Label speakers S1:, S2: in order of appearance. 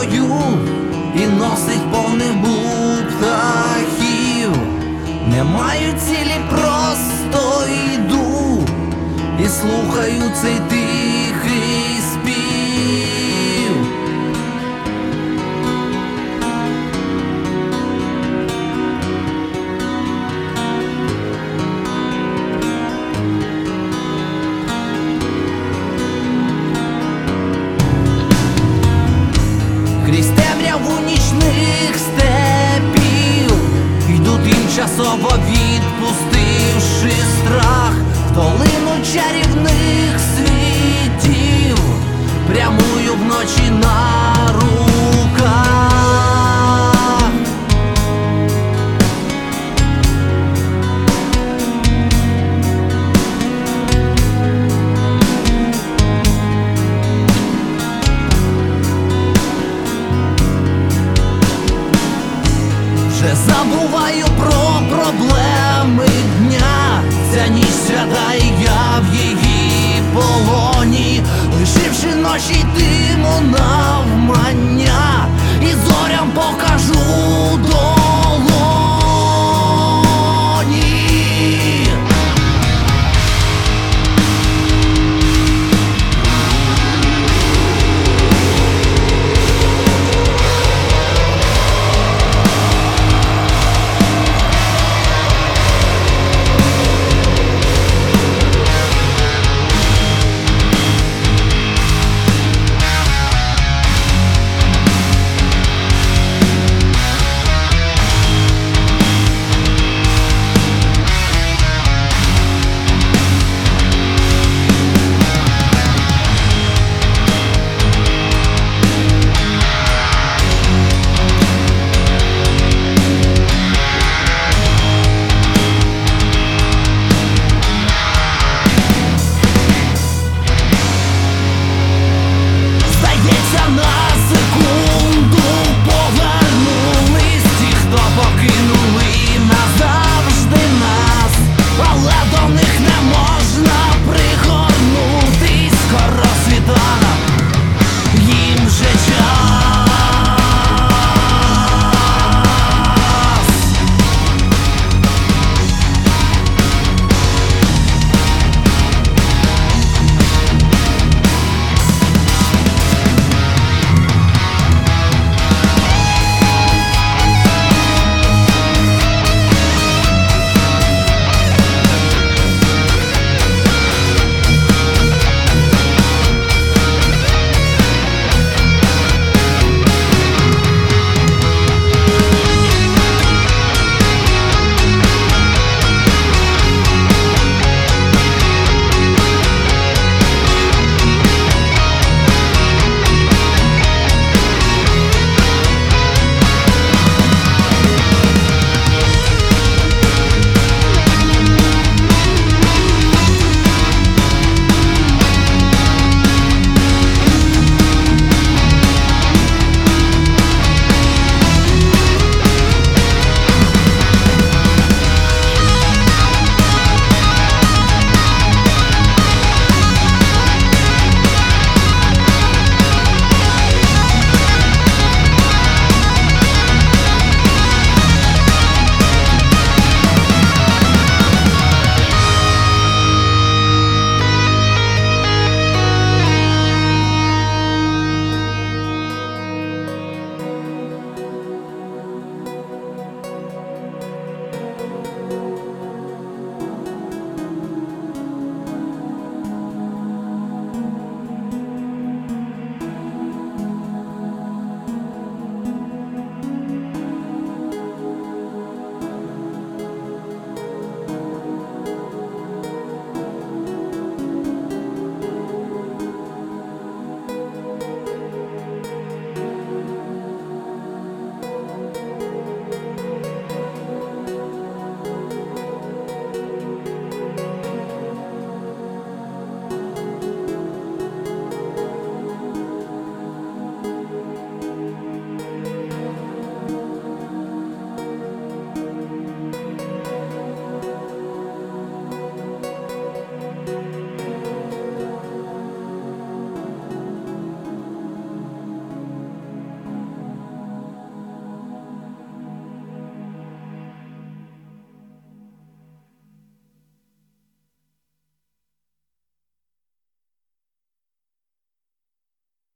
S1: Свою і носить по небу птахів. Не маю цілі, просто йду і слухаю цей тихий тимчасово відпустивши страх долину чарівних Вже забуваю про проблеми дня. Ця ніч свята, я в її полоні, лишивши ночі йтиму навмання, і зорям покажу до